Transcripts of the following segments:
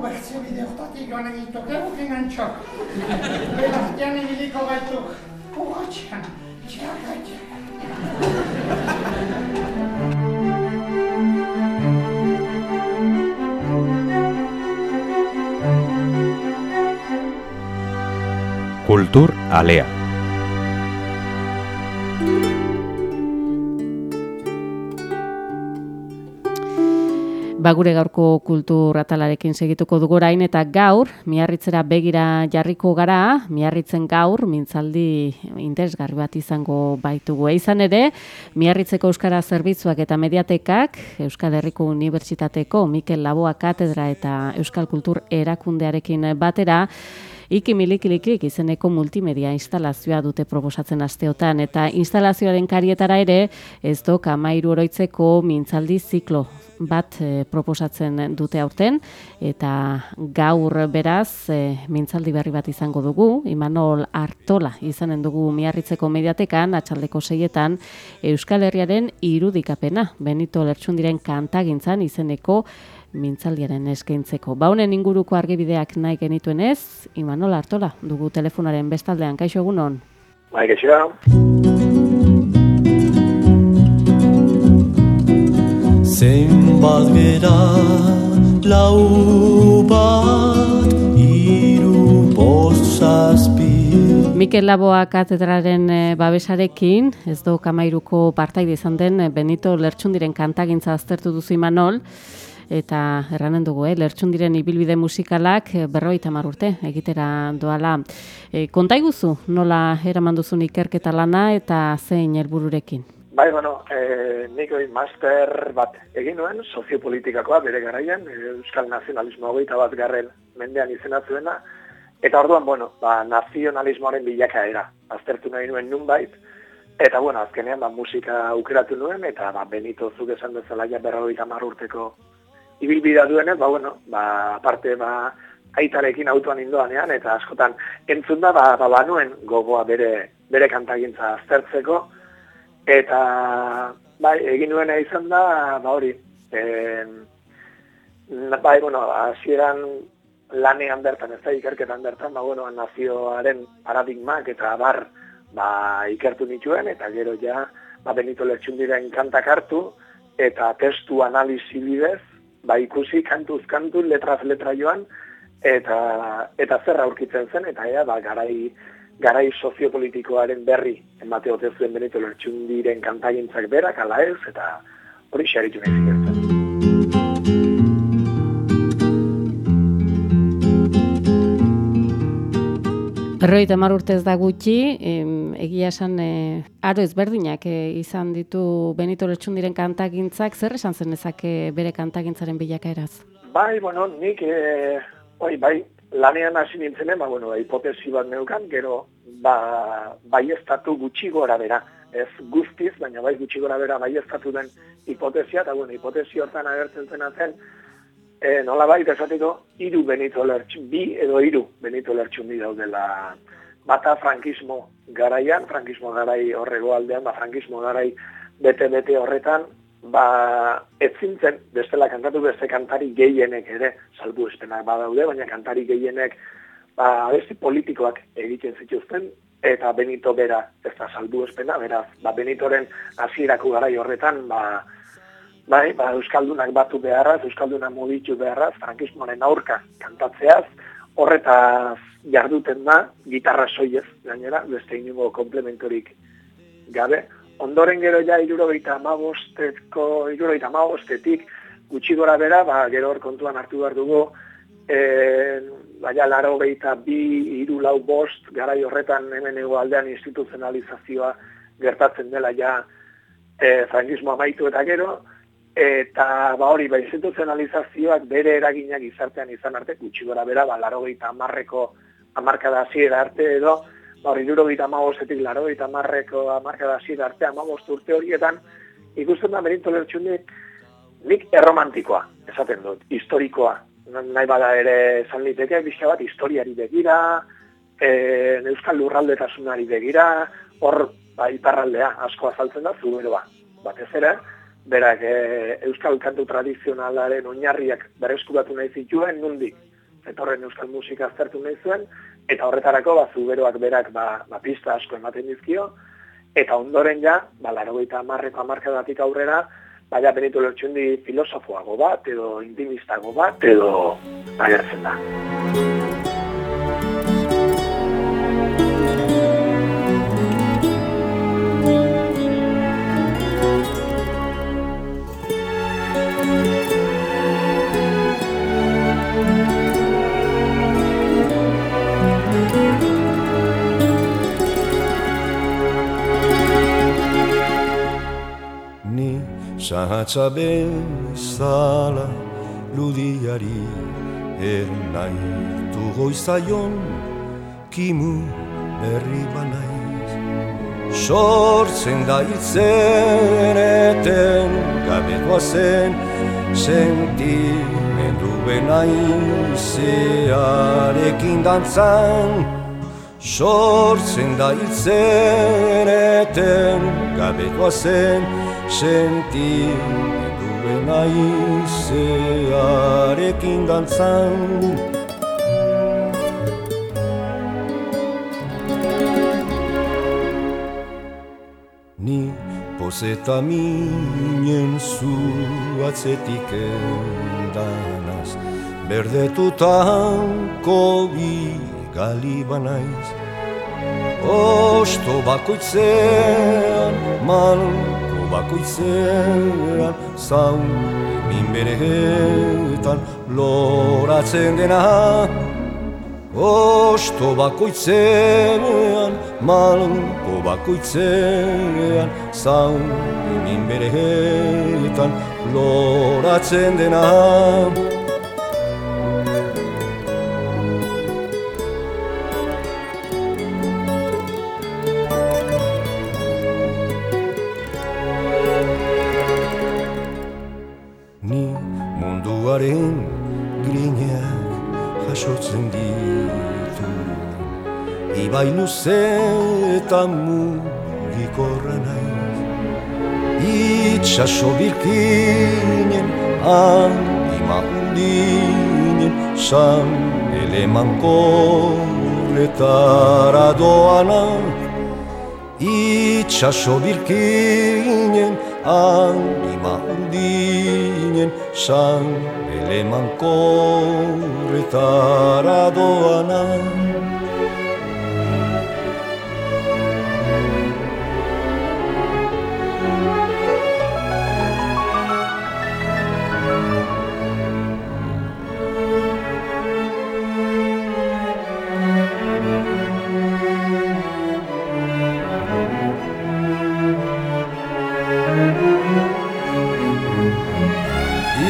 Ubertzio bide hartatik joan egituk egukin antxok. Belartian egiliko gaituk. Urratxean, txarratxean. Kultur Alea. Ba gure gaurko kultur atalarekin segituko dugu orain eta gaur miarritzera begira jarriko gara, miarritzen gaur mintzaldi interesgarri bat izango baitugu. Izan ere, miarritzeko euskara zerbitzuak eta mediatekak Euskal Herriko Unibertsitateko Mikel Laboa katedra eta Euskal Kultur erakundearekin batera Iki milikilikik izeneko multimedia instalazioa dute proposatzen asteotan eta instalazioaren karietara ere ez do kamairu oroitzeko mintzaldi ziklo bat e, proposatzen dute aurten. Eta gaur beraz e, mintzaldi berri bat izango dugu Imanol Artola izanen dugu miarritzeko mediatekan atxaldeko seietan Euskal Herriaren irudikapena. Benito Lertxundiren kantagintzan izeneko mintzaldiaren eskaintzeko. Ba honen inguruko argibideak nahi genituen ez, Imanol Artola, dugu telefonaren bestaldean, kaixo egunon? Bai, kaixo Zenbat gera lau bat iru posazpi Mikel Laboa katedraren eh, babesarekin, ez do kamairuko partaide izan den eh, Benito Lertxundiren kantagintza aztertu duzu Imanol, eta erranen dugu, eh, lertxundiren ibilbide musikalak eh, berroita urte egitera doala. E, konta iguzu, nola eraman duzun ikerketa lana eta zein helbururekin? Bai, bueno, e, nik hori master bat egin nuen, soziopolitikakoa bere garaian, Euskal Nazionalismo hogeita bat garren mendean izenatzuena, eta orduan, bueno, ba, nazionalismoaren bilakaera, aztertu nahi nuen nunbait, eta, bueno, azkenean, ba, musika aukeratu nuen, eta, ba, Benito zuk esan dezala ja berroita urteko ibilbidea duenez, ba, bueno, ba, aparte, ba, aitarekin autoan indoanean, eta askotan entzun da, ba, ba, banuen gogoa bere, bere kantagintza aztertzeko, eta, bai, egin nuena izan da, ba, hori, e, bai, bueno, hasieran lanean bertan, ez da ikerketan bertan, ba, bueno, nazioaren paradigmak eta bar, ba, ikertu nituen, eta gero ja, ba, Benito Lertxundiren kantak hartu, eta testu analizi bidez, ba ikusi kantuz kantu letraz letra joan eta eta zer aurkitzen zen eta ea ba garai garai soziopolitikoaren berri emate ote zuen Benito Lertxundiren kantagintzak berak ala ez eta hori xaritu nahi Berroita mar urtez da gutxi, egia esan e, aro ezberdinak e, izan ditu Benito Lertxundiren kantagintzak, zer esan zen ezake bere kantagintzaren bilakaeraz? Bai, bueno, nik, e, bai, bai, lanean hasi nintzen, ba, bueno, hipotesi bat neukan, gero, ba, bai estatu gutxi gora bera, ez guztiz, baina bai gutxi gora bera bai estatu den hipotesia, eta bueno, hipotesi hortan agertzen zen zen, e, nola bai, esateko, iru Benito Lertxun, bi edo iru Benito Lertxun bi daudela. Bata frankismo garaian, frankismo garai horrego aldean, ba, frankismo garai bete-bete horretan, ba, etzintzen, bestela kantatu beste kantari gehienek ere, salbu espenak badaude, baina kantari gehienek, ba, abesti politikoak egiten zituzten, eta Benito bera, ez da salbu espena, beraz, ba, Benitoren hasierako garai horretan, ba, bai, ba, Euskaldunak batu beharraz, Euskaldunak mugitu beharraz, frankismoaren aurka kantatzeaz, horretaz jarduten da, gitarra soiez, gainera, beste inigo komplementorik gabe. Ondoren gero ja irurogeita amabostetko, irurogeita amabostetik, gutxi gora bera, ba, gero hor kontuan hartu behar dugu, e, baina laro gehieta bi, iru lau bost, gara horretan hemen aldean instituzionalizazioa gertatzen dela ja e, frankismo amaitu eta gero, eta ba hori ba instituzionalizazioak bere eraginak izartean izan arte gutxi gora bera ba 80 hamarreko hamarkada hasiera arte edo ba, hori duro gita magozetik laro, eta marreko amarkada zira arte amagozt urte horietan, ikusten da Benito Lertxundik nik erromantikoa, esaten dut, historikoa. Nahi bada ere esan liteke, bizka bat, historiari begira, e, euskal lurraldetasunari begira, hor ba, iparraldea asko azaltzen da zuberoa. Batez ere, berak e, euskal kantu tradizionalaren oinarriak berreskuratu nahi zituen, nundik, etorren euskal musika aztertu nahi zuen, eta horretarako ba, zuberoak berak ba, ba, pista asko ematen dizkio, eta ondoren ja, ba, laro eta marreko amarkadatik aurrera, baina benitu lertxundi filosofoago bat, edo intimistago bat, edo agertzen da. Sahatza bezala ludiari ernaitu goizaion kimu berri banaiz. Sortzen da hiltzen eten gabekoa zen sentimendu benaizearekin dantzan. Sortzen da hiltzen eten gabekoa zen sentimendu benaizearekin dantzan. Ni pozeta minen zu atzetik endanaz Berdetutanko bi galiba naiz Osto bakoitzean, malko bakoitzean Zaun min beretan loratzen dena. Osto bakoitzean, malko bakoitzean Zaun min loratzen dena Luze eta mugikorra naiz. Itxaso birkinen anima undinen San eleman korretara doana. Itxaso birkinen anima undinen San eleman korretara doana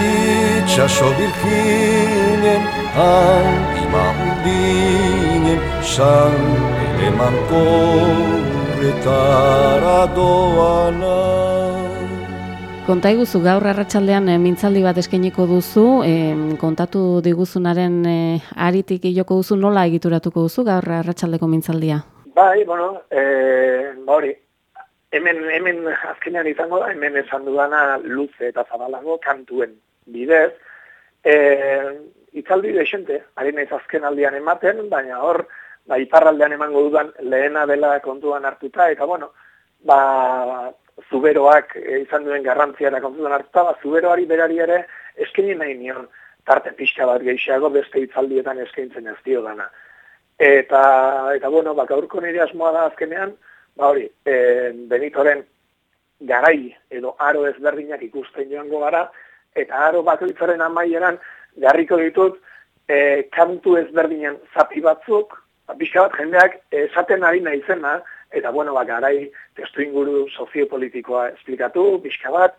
Itxaso birkinen anima undinen San eleman korretara doana Konta iguzu, gaur arratsaldean e, mintzaldi bat eskainiko duzu, e, kontatu diguzunaren e, aritik joko duzu, nola egituratuko duzu gaur arratsaldeko mintzaldia? Bai, bueno, e, ba hori, hemen, hemen azkenean izango da, hemen esan dudana luze eta zabalago kantuen bidez. E, itzaldi desente, ari naiz azken aldian ematen, baina hor, ba, iparraldean emango dudan lehena dela kontuan hartuta, eta bueno, ba, zuberoak e, izan duen garrantziara kontuan hartuta, ba, zuberoari berari ere eskaini nahi nion tarte pixka bat gehiago beste itzaldietan eskaintzen ez dio dana. Eta, eta bueno, ba, gaurko nire asmoa da azkenean, ba hori, e, Benitoren garai edo aro ezberdinak ikusten joango gara, eta aro bakoitzaren amaieran jarriko ditut e, kantu ezberdinen zati batzuk, ba, pixka bat jendeak esaten ari naizena, eta bueno, ba, garai testu inguru soziopolitikoa esplikatu, pixka bat,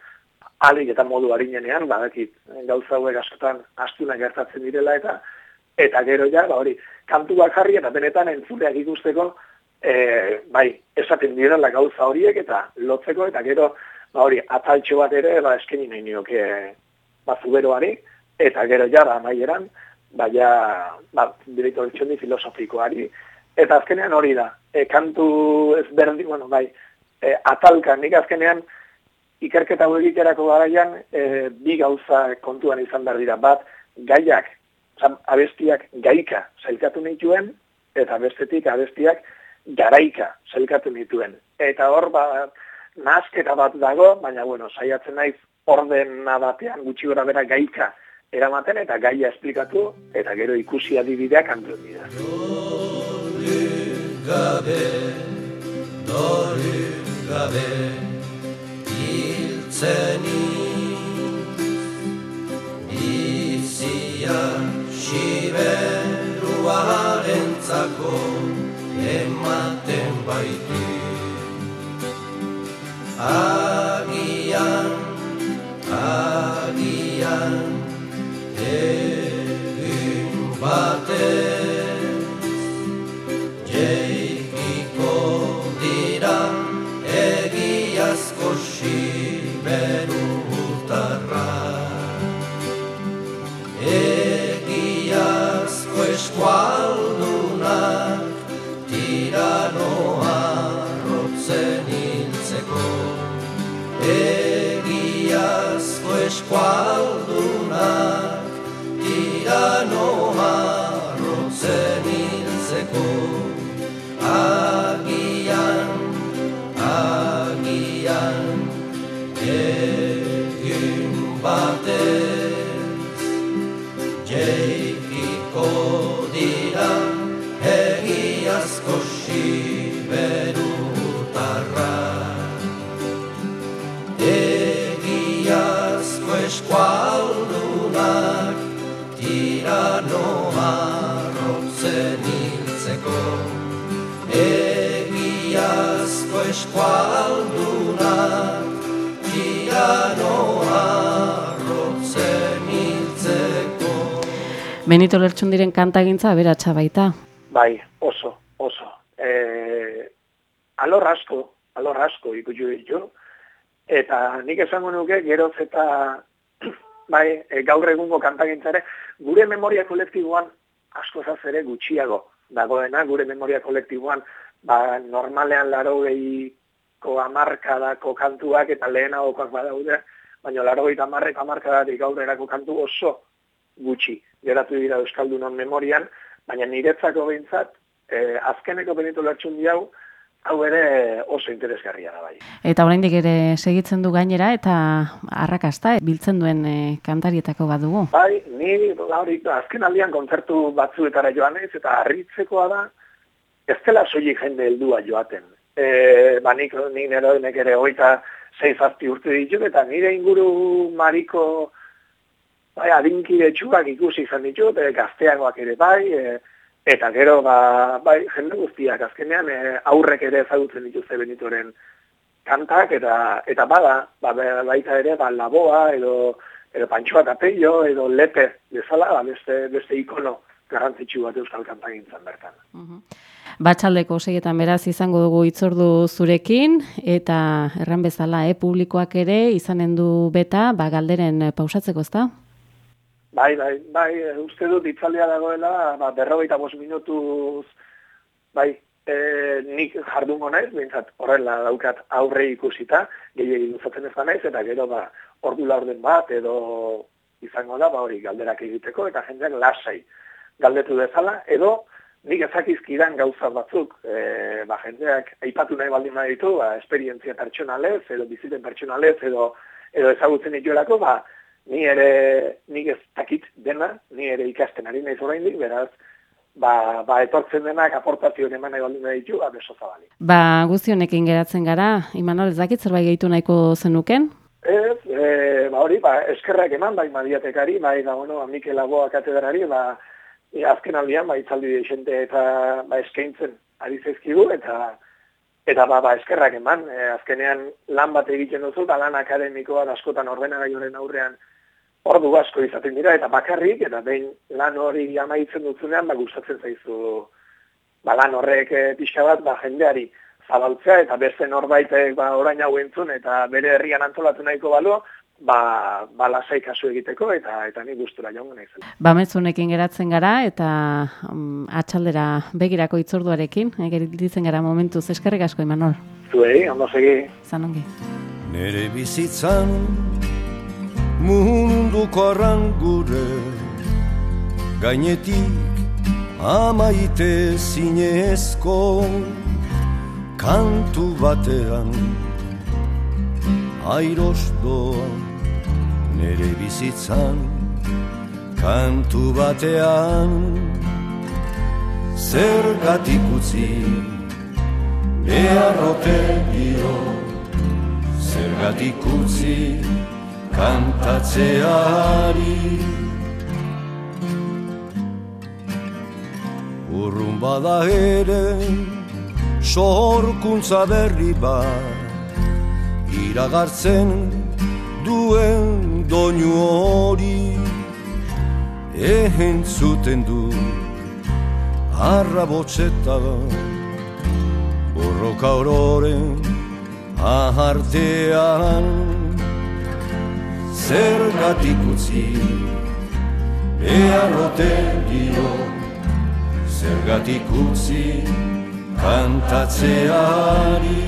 alik eta modu harinenean, badakit gauza hauek askotan astuna gertatzen direla eta eta gero ja, ba hori, kantu bat jarri eta benetan entzuleak ikusteko e, bai, esaten direla gauza horiek eta lotzeko, eta gero, ba hori, ataltxo bat ere, ba, eskeni nahi nioke, ba, zuberoari, eta gero jara amaieran, ba, ja, ba, direito filosofikoari, eta azkenean hori da, e, kantu ez berdi, bueno, bai, e, atalka, nik azkenean, ikerketa hau egiterako garaian, e, bi gauza kontuan izan behar dira, bat, gaiak, abestiak gaika zailkatu nituen, eta bestetik abestiak garaika zailkatu nituen. Eta hor, ba, nazketa bat dago, baina, bueno, saiatzen naiz ordena batean gutxi gora bera gaika eramaten eta gaia esplikatu eta gero ikusi adibideak antuen dira. gabe, gabe, hiltzeni, izia, siberuaren zako, ematen 再过。Benito Lertxundiren kantagintza aberatsa baita. Bai, oso, oso. E, alor asko, alor asko ikutu ditu, eta nik esango nuke geroz eta bai, e, gaur egungo kantagintzare, gure memoria kolektiboan asko zaz ere gutxiago dagoena, gure memoria kolektiboan ba, normalean laro gehiko amarkadako kantuak eta lehenagokoak badaude, baina laro gehi amarrek amarkadatik gaurerako kantu oso gutxi geratu dira Euskaldunon memorian, baina niretzako behintzat, eh, azkeneko Benito Lertxundi hau, hau ere oso interesgarria da bai. Eta oraindik ere segitzen du gainera eta arrakasta eh, biltzen duen eh, kantarietako bat dugu. Bai, ni hori azken aldian kontzertu batzuetara joan naiz eta harritzekoa da ez dela soilik jende heldua joaten. E, ba, nik, nik nero ere hoita zei zazpi urte ditut eta nire inguru mariko bai, adinkide txuak ikusi izan ditut, e, gazteagoak ere bai, e, eta gero ba, bai, jende guztiak azkenean e, aurrek ere ezagutzen dituzte benitoren kantak eta eta bada, ba, baita ere ba, laboa edo edo pantxoa eta peio edo lepe bezala, ba, beste, beste ikono garrantzitsu bat euskal kantagintzan bertan. Batxaldeko seietan beraz izango dugu itzordu zurekin eta erran bezala eh, publikoak ere izanen du beta ba, galderen eh, pausatzeko ezta? Bai, bai, bai, e, uste dut itzaldia dagoela, ba, berrogeita bost minutuz, bai, e, nik jardungo naiz, bintzat horrela daukat aurre ikusita, gehiagin luzatzen ez da naiz, eta gero ba, ordu laurden bat, edo izango da, ba, hori galderak egiteko, eta jendeak lasai galdetu dezala, edo nik ezakizkidan gauza batzuk, e, ba, jendeak aipatu nahi baldin baditu, ba, esperientzia pertsonalez, edo biziten pertsonalez, edo, edo ezagutzen dituelako, ba, ni ere nik ez dakit dena, ni ere ikasten ari naiz oraindik, beraz, ba, ba etortzen denak aportazioen eman nahi baldin ditu, ba, beso zabali. Ba, guzti honekin geratzen gara, Imanol, ez dakit zerbait gehitu nahiko zenuken? Ez, e, ba hori, ba, eskerrak eman, bai madiatekari, bai, ba, bueno, Mikel Lagoa katedrari, ba, e, azken aldian, ba, itzaldi desente eta ba, eskaintzen ari zaizkigu, eta eta ba, ba eskerrak eman, e, azkenean lan bat egiten duzu, eta lan akademikoa askotan ordenagailuaren aurrean ordu asko izaten dira, eta bakarrik, eta behin lan hori amaitzen dutzunean, ba, gustatzen zaizu ba, lan horrek e, pixka bat ba, jendeari zabaltzea eta beste norbaitek ba, orain hau entzun eta bere herrian antolatu nahiko balu, ba, ba lasai kasu egiteko eta eta ni gustura joango naiz. Ba mezunekin geratzen gara eta um, atxaldera begirako itzorduarekin, egeritzen gara momentuz eskerrik asko Imanol. Zuei, ondo segi. Zan ongi. Nere bizitzan munduko arrangure gainetik amaite zinezko kantu batean airos doa nere bizitzan kantu batean. Zergatik utzi beharrote dio zergatik utzi kantatzeari. Urrun bada ere sorkuntza berri bat iragartzen duen doinu hori ehen zuten du arrabotzeta borroka ororen ahartean. Zergatik utzi beharrote dio zergatik utzi kantatzeari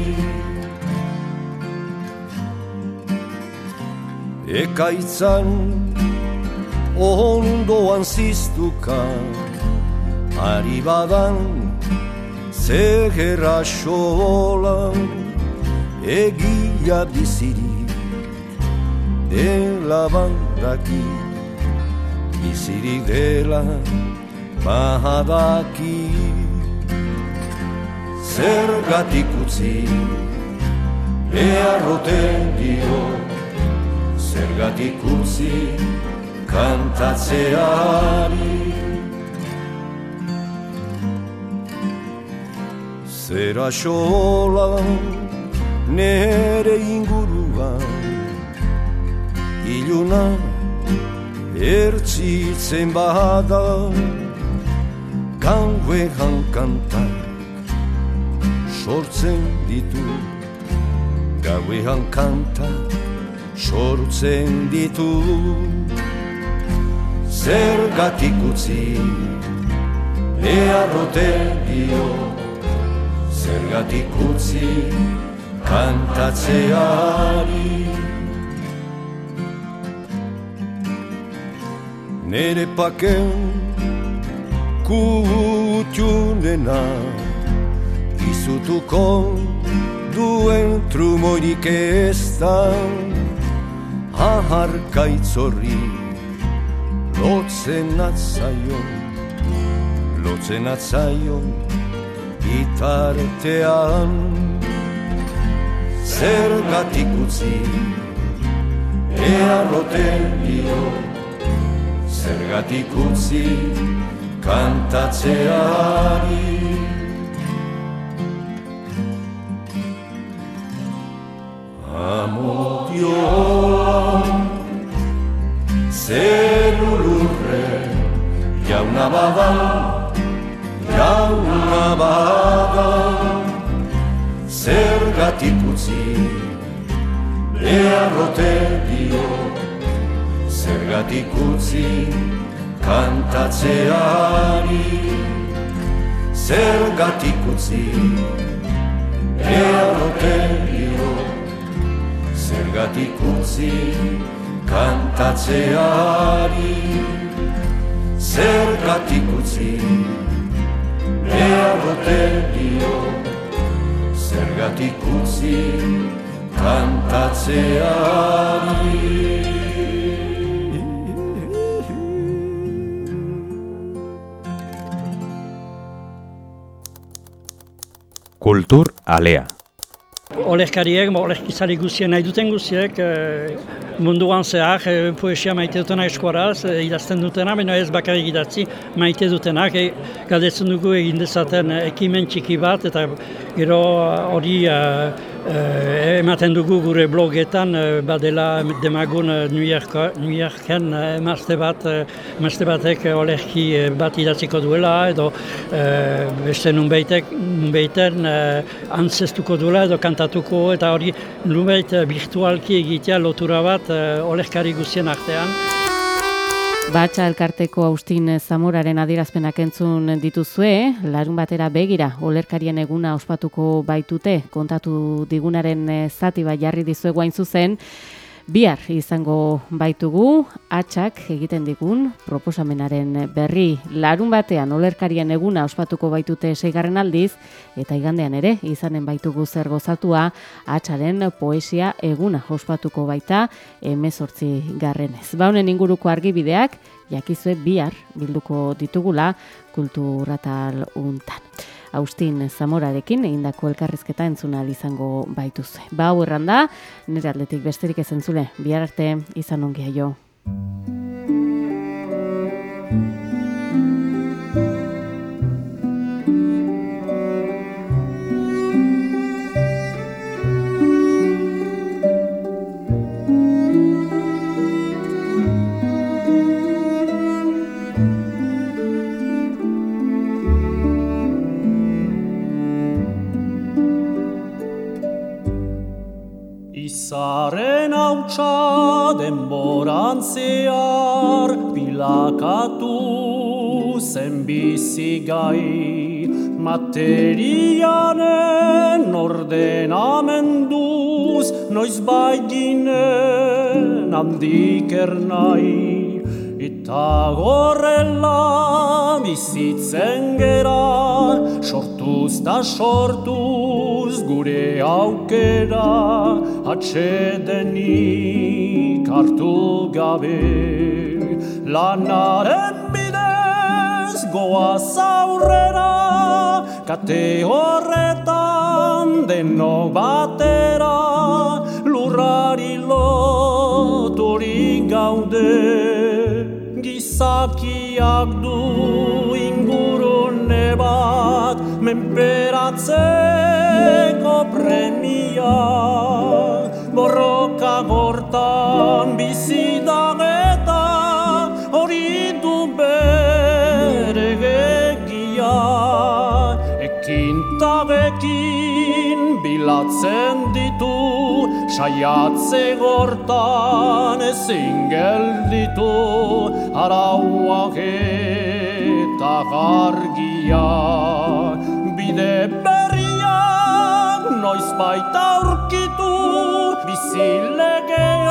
Ekaitzan ondoan ziztuka. Ari badan zeherra xolan Egia bizirik dela bandaki. Bizirik dela bahadaki zergatik utzi beharroten dio zergatik utzi kantatzeari. Zera xola nere inguruan iluna ertzitzen bada. Gauean kantak sortzen ditu Gauean kanta sortzen ditu. Zergatik utzi beharrote dio. Zergatik utzi kantatzeari. Nere paken kutxunenak izutuko duen trumoirik ez aharkaitzorri lotzen atzaion lotzen atzaion bitartean zergatik utzi earroten dio. Zergatik utzi kantatzeari. Amodioan Zer ulurre Jauna bada Jauna bada Zer gatik utzi Beharrote dio. Zer gatik utzi Kantatzeari. Zer gatik utzi Beharrote dio. Zergatik utzi kantatzeari. Zergatik utzi beharrote dio? Zergatik utzi kantatzeari? Kultur alea. Olezkariek, olezkizari guzien nahi duten guztiek, e, munduan zehar, e, poesia maite dutena eskuaraz, e, idazten dutena, baina ez bakarrik idatzi maite dutenak, e, galdetzen dugu egin dezaten ekimen txiki bat, eta gero hori Eh, ematen dugu gure blogetan eh, badela demagun eh, New, York, New Yorken emazte bat, emazte batek olerki bat idatziko duela edo eh, beste nunbeitek, nunbeiten eh, antzestuko duela edo kantatuko eta hori nunbeit virtualki egitea lotura bat olerkari guztien artean. Batxa elkarteko Austin Zamoraren adierazpenak entzun dituzue, larun batera begira, olerkarien eguna ospatuko baitute, kontatu digunaren eh, zati bat jarri dizuegu hain zuzen, bihar izango baitugu, atxak egiten digun proposamenaren berri larun batean olerkarien eguna ospatuko baitute seigarren aldiz, eta igandean ere izanen baitugu zer gozatua atxaren poesia eguna ospatuko baita emezortzi garrenez. Ba honen inguruko argibideak, jakizue bihar bilduko ditugula kulturatal untan. Austin Zamorarekin egindako elkarrizketa entzuna izango baituzue. Ba hau erranda, nire atletik besterik ez entzule, bihar arte izan ongia jo. Denboran zehar bilakatu zen bizigai materianen ordenamenduz noiz baiginen handik ernai. Eta gorrela bizitzen gera sortuz da sortuz gure aukera atxedenik hartu gabe. Lanaren bidez goaz aurrera kate horretan denok batera. Lurrari loturik gaude gizakiak du ingurune bat menperatzeko premia borroka gortan bizi da eta hori du bere gegia ekintabekin bilatzen ditu saiatze gortan ezin gelditu arauak eta gargia bide berriak noiz baita aurkitu bizilegean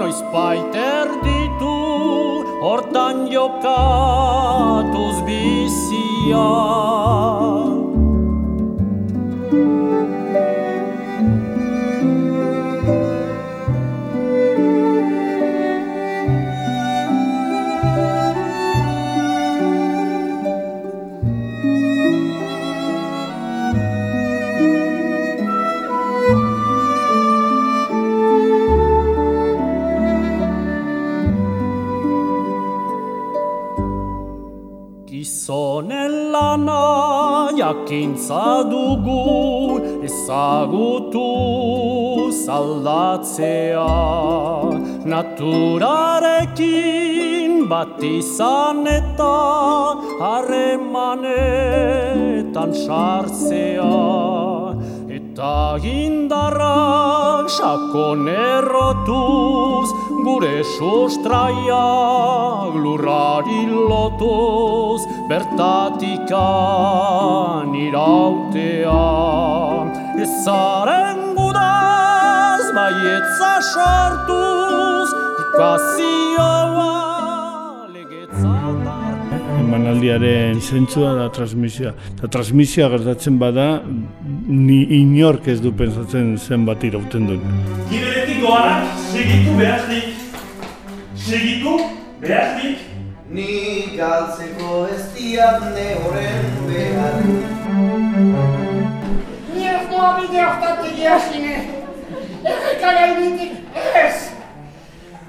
noiz baita erditu hortan jokatuz bizia Gizonen lana jakintza dugu ezagutu zaldatzea. Naturarekin bat izan eta harremanetan sartzea Eta indarrak sakon errotuz gure sustraiak lurrari lotuz bertatikan irautea. Ezaren gudaz baietza sartuz legetza emanaldiaren zentzua da transmisioa. Eta transmisioa gertatzen bada, ni inork ez du pensatzen zenbat irauten duen. Giberetik doanak segitu behaznik. Segitu behaznik. Ni galtzeko ez diat ne horren behar Ni ez doa bide hortatik jasine. Errekara initik ez.